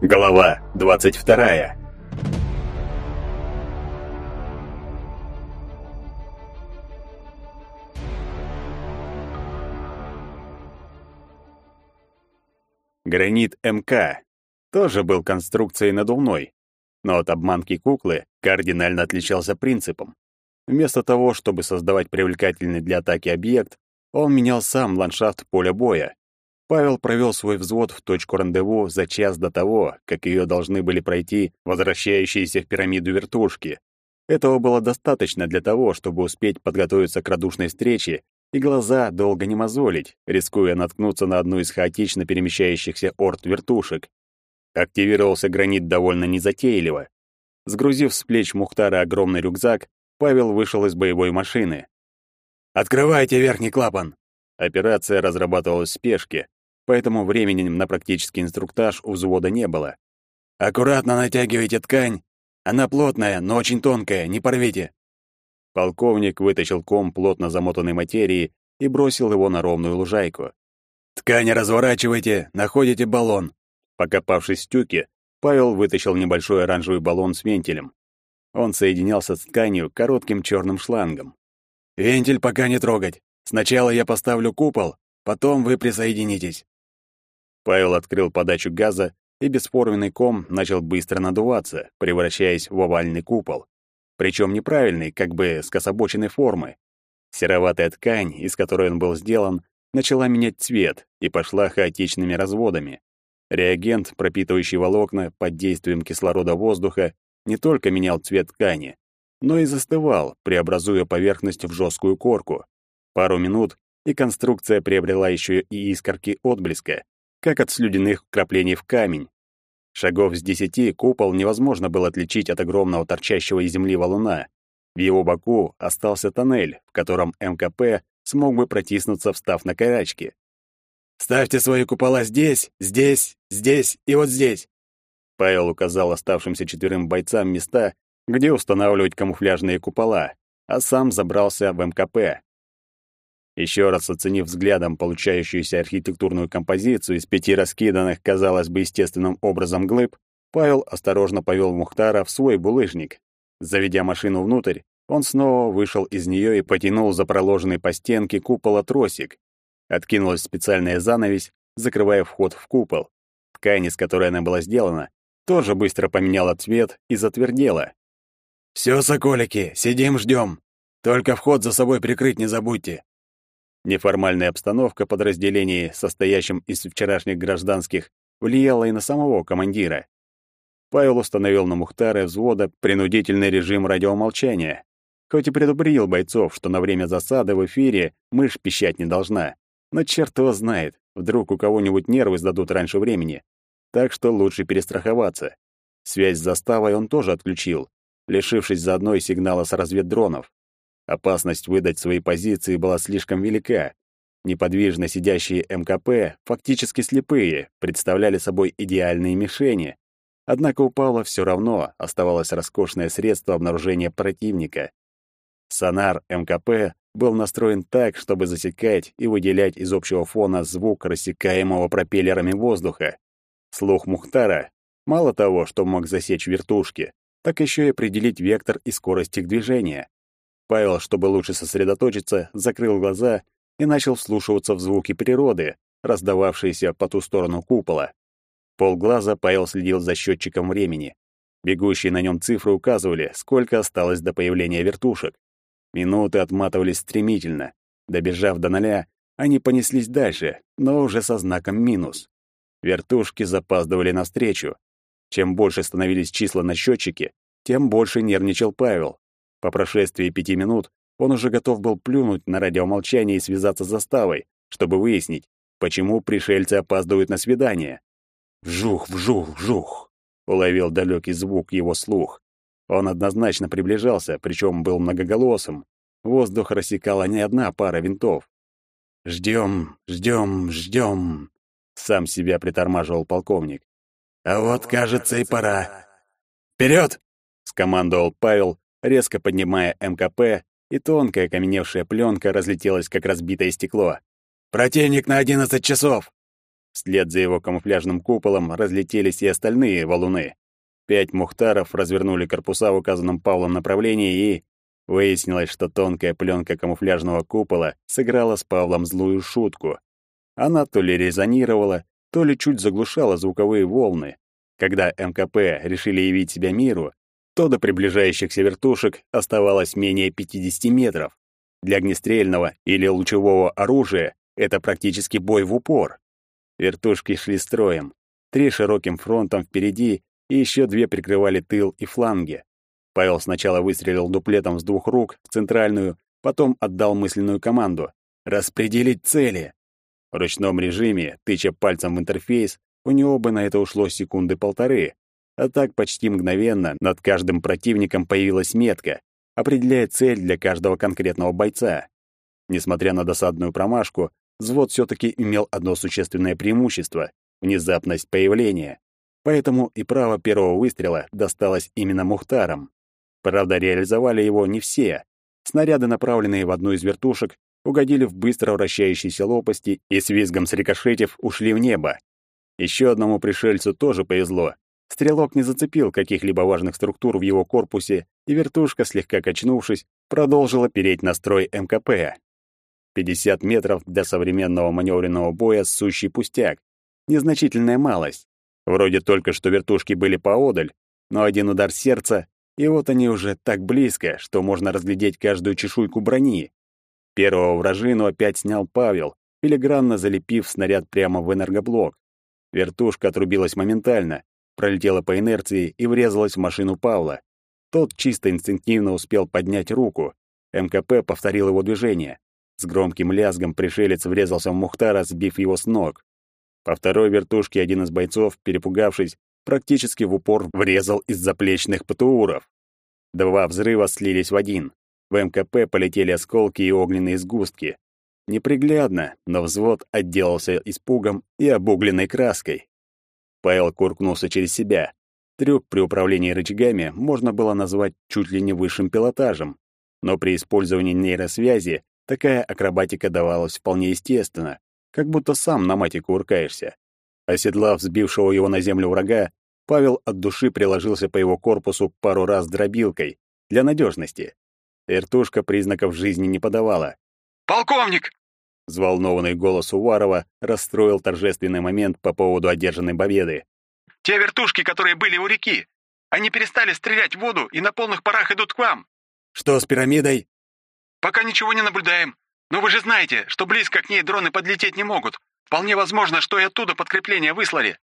Глава двадцать вторая. Гранит МК тоже был конструкцией надувной, но от обманки куклы кардинально отличался принципом. Вместо того, чтобы создавать привлекательный для атаки объект, он менял сам ландшафт поля боя. Павел провел свой взвод в точку рандеву за час до того, как ее должны были пройти возвращающиеся в пирамиду вертушки. Этого было достаточно для того, чтобы успеть подготовиться к радушной встрече и глаза долго не мозолить, рискуя наткнуться на одну из хаотично перемещающихся орд вертушек. Активировался гранит довольно незатейливо. Сгрузив с плеч Мухтара огромный рюкзак, Павел вышел из боевой машины. «Открывайте верхний клапан!» Операция разрабатывалась в спешке, поэтому времени на практический инструктаж у взвода не было. «Аккуратно натягивайте ткань. Она плотная, но очень тонкая, не порвите». Полковник вытащил ком плотно замотанной материи и бросил его на ровную лужайку. «Ткань разворачивайте, находите баллон». Покопавшись в тюке, Павел вытащил небольшой оранжевый баллон с вентилем. Он соединялся с тканью коротким черным шлангом. «Вентиль пока не трогать. Сначала я поставлю купол, потом вы присоединитесь». Павел открыл подачу газа, и бесформенный ком начал быстро надуваться, превращаясь в овальный купол. Причем неправильный, как бы скособоченной формы. Сероватая ткань, из которой он был сделан, начала менять цвет и пошла хаотичными разводами. Реагент, пропитывающий волокна под действием кислорода воздуха, не только менял цвет ткани, но и застывал, преобразуя поверхность в жесткую корку. Пару минут, и конструкция приобрела еще и искорки отблеска, как от слюдяных вкраплений в камень. Шагов с десяти купол невозможно было отличить от огромного торчащего из земли валуна. В его боку остался тоннель, в котором МКП смог бы протиснуться, встав на карачки. «Ставьте свои купола здесь, здесь, здесь и вот здесь!» Павел указал оставшимся четверым бойцам места, где устанавливать камуфляжные купола, а сам забрался в МКП. Еще раз оценив взглядом получающуюся архитектурную композицию из пяти раскиданных, казалось бы, естественным образом глыб, Павел осторожно повел Мухтара в свой булыжник. Заведя машину внутрь, он снова вышел из нее и потянул за проложенный по стенке купола тросик. Откинулась специальная занавесь, закрывая вход в купол. Ткань, из которой она была сделана, тоже быстро поменяла цвет и затвердела. «Все, соколики, сидим, ждем. Только вход за собой прикрыть не забудьте». Неформальная обстановка подразделений, состоящим из вчерашних гражданских, влияла и на самого командира. Павел установил на Мухтара взвода принудительный режим радиомолчания, хоть и предупредил бойцов, что на время засады в эфире мышь пищать не должна. Но черт его знает, вдруг у кого-нибудь нервы сдадут раньше времени так что лучше перестраховаться. Связь с заставой он тоже отключил, лишившись заодно и сигнала с разведдронов. Опасность выдать свои позиции была слишком велика. Неподвижно сидящие МКП, фактически слепые, представляли собой идеальные мишени. Однако у Павла все равно оставалось роскошное средство обнаружения противника. Сонар МКП был настроен так, чтобы засекать и выделять из общего фона звук рассекаемого пропеллерами воздуха. Слух Мухтара мало того, что мог засечь вертушки, так еще и определить вектор и скорость их движения. Павел, чтобы лучше сосредоточиться, закрыл глаза и начал вслушиваться в звуки природы, раздававшиеся по ту сторону купола. Полглаза Павел следил за счетчиком времени. Бегущие на нем цифры указывали, сколько осталось до появления вертушек. Минуты отматывались стремительно. Добежав до ноля, они понеслись дальше, но уже со знаком минус. Вертушки запаздывали навстречу. Чем больше становились числа на счетчике, тем больше нервничал Павел. По прошествии пяти минут он уже готов был плюнуть на радиомолчание и связаться с заставой, чтобы выяснить, почему пришельцы опаздывают на свидание. «Вжух, вжух, вжух!» — уловил далекий звук его слух. Он однозначно приближался, причем был многоголосым. Воздух рассекала не одна пара винтов. «Ждем, ждем, ждем!» Сам себя притормаживал полковник. «А вот, кажется, и пора. Вперед!» — скомандовал Павел, резко поднимая МКП, и тонкая окаменевшая пленка разлетелась, как разбитое стекло. «Противник на одиннадцать часов!» Вслед за его камуфляжным куполом разлетелись и остальные валуны. Пять мухтаров развернули корпуса в указанном Павлом направлении и... Выяснилось, что тонкая пленка камуфляжного купола сыграла с Павлом злую шутку. Она то ли резонировала, то ли чуть заглушала звуковые волны. Когда МКП решили явить себя миру, то до приближающихся вертушек оставалось менее 50 метров. Для огнестрельного или лучевого оружия это практически бой в упор. Вертушки шли строем. Три широким фронтом впереди и еще две прикрывали тыл и фланги. Павел сначала выстрелил дуплетом с двух рук в центральную, потом отдал мысленную команду «Распределить цели!». В ручном режиме, тыча пальцем в интерфейс, у него бы на это ушло секунды полторы, а так почти мгновенно над каждым противником появилась метка, определяя цель для каждого конкретного бойца. Несмотря на досадную промашку, взвод все-таки имел одно существенное преимущество — внезапность появления. Поэтому и право первого выстрела досталось именно Мухтарам. Правда, реализовали его не все. Снаряды, направленные в одну из вертушек, угодили в быстро вращающиеся лопасти и с визгом срикошетив ушли в небо. Еще одному пришельцу тоже повезло. Стрелок не зацепил каких-либо важных структур в его корпусе, и вертушка, слегка качнувшись, продолжила переть на строй МКП. 50 метров для современного маневренного боя — сущий пустяк. Незначительная малость. Вроде только что вертушки были поодаль, но один удар сердца, и вот они уже так близко, что можно разглядеть каждую чешуйку брони. Первого вражину опять снял Павел, филигранно залепив снаряд прямо в энергоблок. Вертушка отрубилась моментально, пролетела по инерции и врезалась в машину Павла. Тот чисто инстинктивно успел поднять руку. МКП повторил его движение. С громким лязгом пришелец врезался в Мухтара, сбив его с ног. По второй вертушке один из бойцов, перепугавшись, практически в упор врезал из заплечных ПТУров. Два взрыва слились в один. В МКП полетели осколки и огненные сгустки. Неприглядно, но взвод отделался испугом и обугленной краской. Павел куркнулся через себя. Трюк при управлении рычагами можно было назвать чуть ли не высшим пилотажем, но при использовании нейросвязи такая акробатика давалась вполне естественно, как будто сам на мате куркаешься. Оседлав сбившего его на землю врага, Павел от души приложился по его корпусу пару раз дробилкой, для надежности. Вертушка признаков жизни не подавала. «Полковник!» Взволнованный голос Уварова расстроил торжественный момент по поводу одержанной победы. «Те вертушки, которые были у реки, они перестали стрелять в воду и на полных парах идут к вам». «Что с пирамидой?» «Пока ничего не наблюдаем. Но вы же знаете, что близко к ней дроны подлететь не могут. Вполне возможно, что и оттуда подкрепление выслали».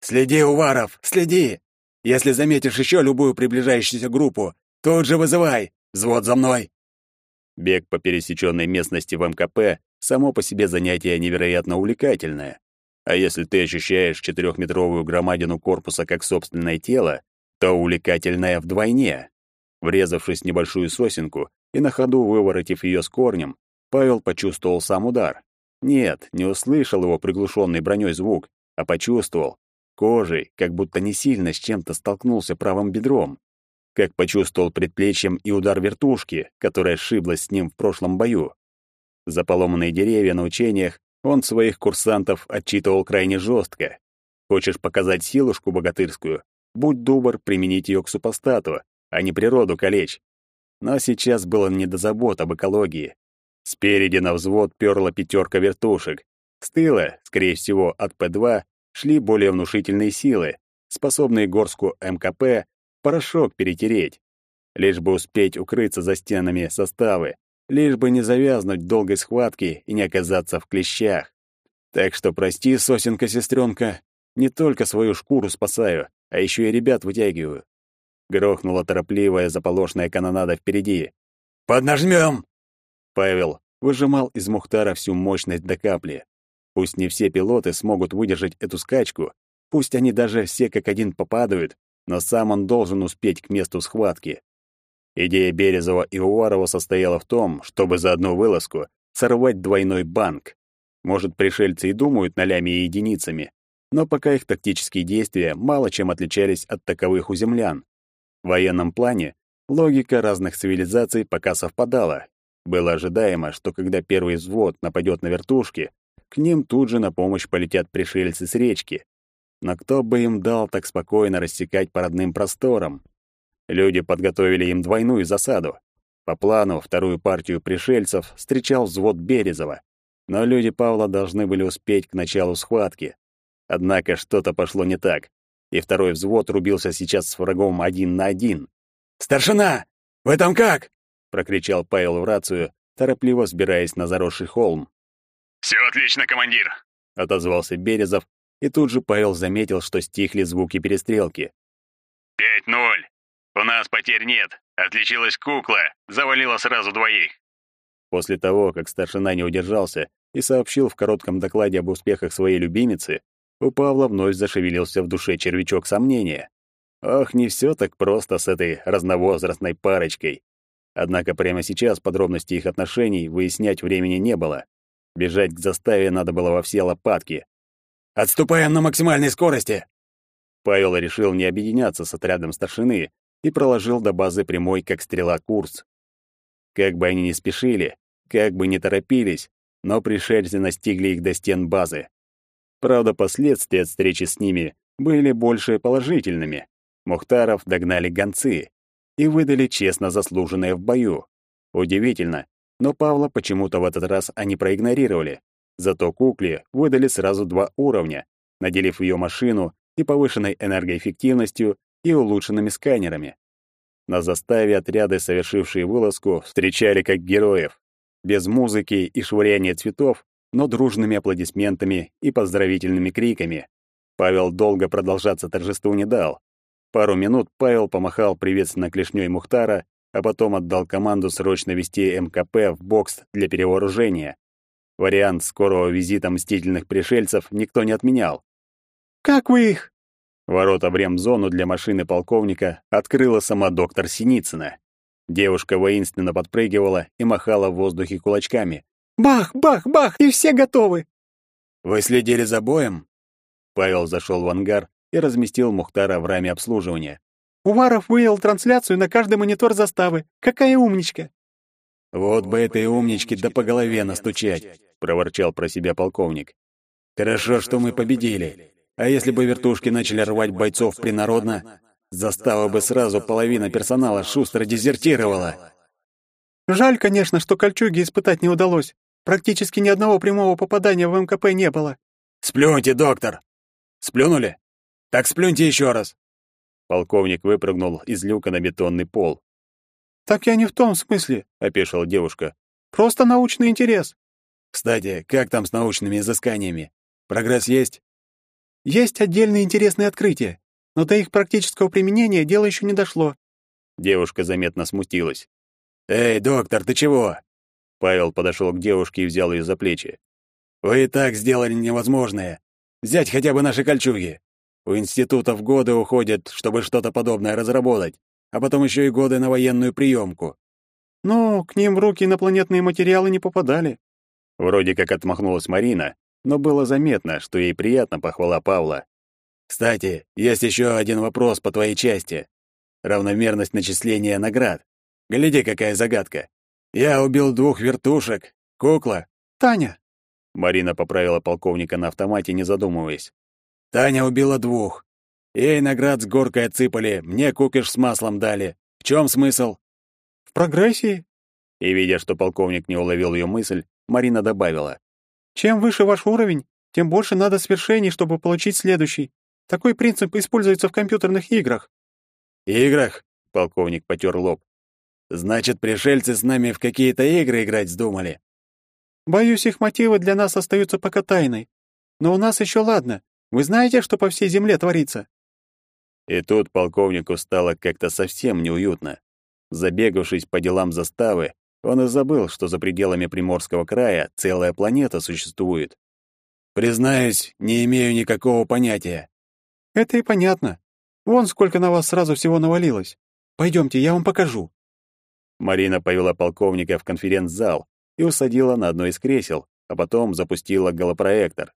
«Следи, Уваров, следи! Если заметишь еще любую приближающуюся группу, тут же вызывай! Взвод за мной!» Бег по пересеченной местности в МКП само по себе занятие невероятно увлекательное. А если ты ощущаешь четырехметровую громадину корпуса как собственное тело, то увлекательное вдвойне. Врезавшись в небольшую сосенку и на ходу выворотив ее с корнем, Павел почувствовал сам удар. Нет, не услышал его приглушенный броней звук, а почувствовал. Кожей, как будто не сильно с чем-то столкнулся правым бедром. Как почувствовал предплечьем и удар вертушки, которая сшиблась с ним в прошлом бою. За поломанные деревья на учениях он своих курсантов отчитывал крайне жестко. Хочешь показать силушку богатырскую? Будь добр применить ее к супостату, а не природу калечь. Но сейчас было не до забот об экологии. Спереди на взвод перла пятерка вертушек. С тыла, скорее всего, от П-2, шли более внушительные силы, способные горску МКП порошок перетереть. Лишь бы успеть укрыться за стенами составы, лишь бы не завязнуть долгой схватке и не оказаться в клещах. Так что прости, сосенка сестренка, не только свою шкуру спасаю, а еще и ребят вытягиваю. Грохнула торопливая заполошная канонада впереди. «Поднажмем!» Павел выжимал из Мухтара всю мощность до капли. Пусть не все пилоты смогут выдержать эту скачку, пусть они даже все как один попадают, но сам он должен успеть к месту схватки. Идея Березова и Уварова состояла в том, чтобы за одну вылазку сорвать двойной банк. Может, пришельцы и думают налями и единицами, но пока их тактические действия мало чем отличались от таковых у землян. В военном плане логика разных цивилизаций пока совпадала. Было ожидаемо, что когда первый взвод нападет на вертушки, к ним тут же на помощь полетят пришельцы с речки. Но кто бы им дал так спокойно рассекать по родным просторам? Люди подготовили им двойную засаду. По плану, вторую партию пришельцев встречал взвод Березова, но люди Павла должны были успеть к началу схватки. Однако что-то пошло не так, и второй взвод рубился сейчас с врагом один на один. «Старшина! Вы там как?» — прокричал Павел в рацию, торопливо взбираясь на заросший холм. «Все отлично, командир!» — отозвался Березов, и тут же Павел заметил, что стихли звуки перестрелки. «Пять ноль. У нас потерь нет. Отличилась кукла, завалила сразу двоих». После того, как старшина не удержался и сообщил в коротком докладе об успехах своей любимицы, у Павла вновь зашевелился в душе червячок сомнения. Ох, не все так просто с этой разновозрастной парочкой. Однако прямо сейчас подробности их отношений выяснять времени не было. Бежать к заставе надо было во все лопатки. «Отступаем на максимальной скорости!» Павел решил не объединяться с отрядом старшины и проложил до базы прямой, как стрела, курс. Как бы они ни спешили, как бы ни торопились, но пришельцы настигли их до стен базы. Правда, последствия от встречи с ними были больше положительными. Мухтаров догнали гонцы и выдали честно заслуженное в бою. Удивительно, но Павла почему-то в этот раз они проигнорировали. Зато кукле выдали сразу два уровня, наделив ее машину и повышенной энергоэффективностью, и улучшенными сканерами. На заставе отряды, совершившие вылазку, встречали как героев, без музыки и швыряния цветов, но дружными аплодисментами и поздравительными криками. Павел долго продолжаться торжеству не дал. Пару минут Павел помахал приветственно клешнёй Мухтара, а потом отдал команду срочно вести МКП в бокс для перевооружения. Вариант скорого визита мстительных пришельцев никто не отменял. «Как вы их?» Ворота в ремзону для машины полковника открыла сама доктор Синицына. Девушка воинственно подпрыгивала и махала в воздухе кулачками. «Бах, бах, бах, и все готовы!» «Вы следили за боем?» Павел зашел в ангар и разместил Мухтара в раме обслуживания. Уваров вывел трансляцию на каждый монитор заставы. Какая умничка!» «Вот бы этой умничке да по голове настучать!» — проворчал про себя полковник. «Хорошо, что мы победили. А если бы вертушки начали рвать бойцов принародно, застава бы сразу половина персонала шустро дезертировала». «Жаль, конечно, что кольчуги испытать не удалось. Практически ни одного прямого попадания в МКП не было». «Сплюньте, доктор!» «Сплюнули? Так сплюньте еще раз!» Полковник выпрыгнул из люка на бетонный пол. «Так я не в том смысле», — опешила девушка. «Просто научный интерес». «Кстати, как там с научными изысканиями? Прогресс есть?» «Есть отдельные интересные открытия, но до их практического применения дело еще не дошло». Девушка заметно смутилась. «Эй, доктор, ты чего?» Павел подошел к девушке и взял ее за плечи. «Вы и так сделали невозможное. Взять хотя бы наши кольчуги. У институтов годы уходят, чтобы что-то подобное разработать, а потом еще и годы на военную приемку. Ну, к ним в руки инопланетные материалы не попадали. Вроде как отмахнулась Марина, но было заметно, что ей приятна похвала Павла. Кстати, есть еще один вопрос по твоей части. Равномерность начисления наград. Гляди, какая загадка. Я убил двух вертушек. Кукла. Таня. Марина поправила полковника на автомате, не задумываясь. Таня убила двух. Ей наград с горкой отсыпали, мне кукиш с маслом дали. В чем смысл? В прогрессии. И видя, что полковник не уловил ее мысль, Марина добавила: Чем выше ваш уровень, тем больше надо свершений, чтобы получить следующий. Такой принцип используется в компьютерных играх. Играх? Полковник потер лоб. Значит, пришельцы с нами в какие-то игры играть вздумали. Боюсь, их мотивы для нас остаются пока тайной. Но у нас еще ладно. Вы знаете, что по всей земле творится?» И тут полковнику стало как-то совсем неуютно. Забегавшись по делам заставы, он и забыл, что за пределами Приморского края целая планета существует. «Признаюсь, не имею никакого понятия». «Это и понятно. Вон сколько на вас сразу всего навалилось. Пойдемте, я вам покажу». Марина повела полковника в конференц-зал, и усадила на одно из кресел, а потом запустила голопроектор.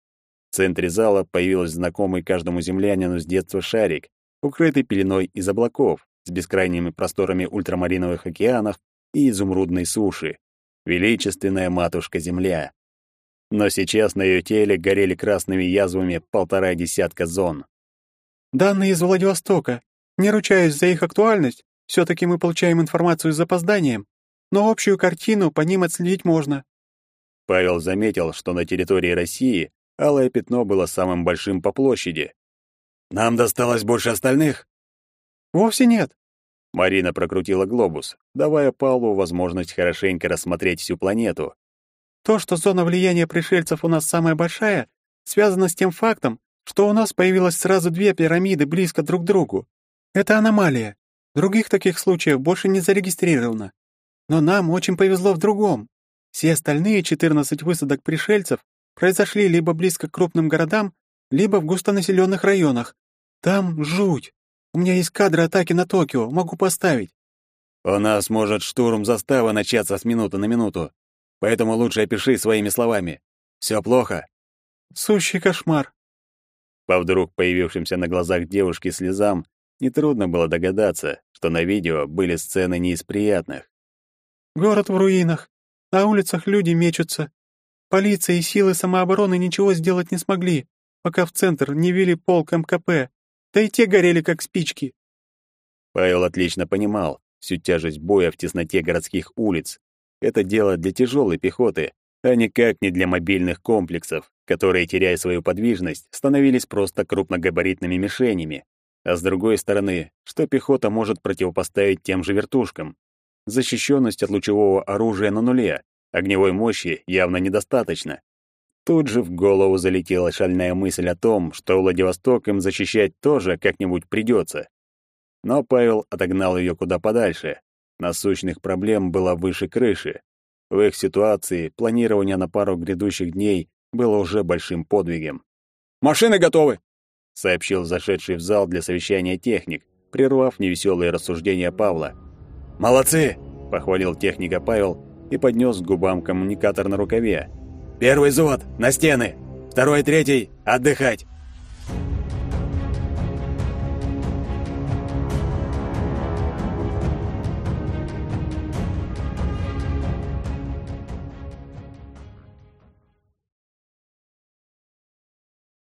В центре зала появился знакомый каждому землянину с детства шарик, укрытый пеленой из облаков, с бескрайними просторами ультрамариновых океанов и изумрудной суши. Величественная матушка-Земля. но сейчас на ее теле горели красными язвами полтора десятка зон. «Данные из Владивостока. Не ручаюсь за их актуальность, все таки мы получаем информацию с запозданием, но общую картину по ним отследить можно». Павел заметил, что на территории России алое пятно было самым большим по площади. «Нам досталось больше остальных?» «Вовсе нет. Марина прокрутила глобус, давая Павлу возможность хорошенько рассмотреть всю планету. То, что зона влияния пришельцев у нас самая большая, связано с тем фактом, что у нас появилось сразу две пирамиды близко друг к другу. Это аномалия. Других таких случаев больше не зарегистрировано. Но нам очень повезло в другом. Все остальные 14 высадок пришельцев произошли либо близко к крупным городам, либо в густонаселенных районах. Там жуть. У меня есть кадры атаки на Токио, могу поставить. У нас может штурм заставы начаться с минуты на минуту. Поэтому лучше опиши своими словами. Все плохо. Сущий кошмар. По вдруг появившимся на глазах девушки слезам, нетрудно было догадаться, что на видео были сцены не из приятных. Город в руинах. На улицах люди мечутся. Полиция и силы самообороны ничего сделать не смогли, пока в центр не вели полк МКП. Да и те горели, как спички. Павел отлично понимал всю тяжесть боя в тесноте городских улиц. Это дело для тяжелой пехоты, а никак не для мобильных комплексов, которые, теряя свою подвижность, становились просто крупногабаритными мишенями. А с другой стороны, что пехота может противопоставить тем же вертушкам? Защищенность от лучевого оружия на нуле, огневой мощи явно недостаточно. Тут же в голову залетела шальная мысль о том, что Владивосток им защищать тоже как-нибудь придется. Но Павел отогнал ее куда подальше. Насущных проблем было выше крыши. В их ситуации планирование на пару грядущих дней было уже большим подвигом. «Машины готовы!» — сообщил зашедший в зал для совещания техник, прервав невеселые рассуждения Павла. «Молодцы!» — похвалил техника Павел и поднес к губам коммуникатор на рукаве. Первый взвод, на стены! Второй и третий, отдыхать!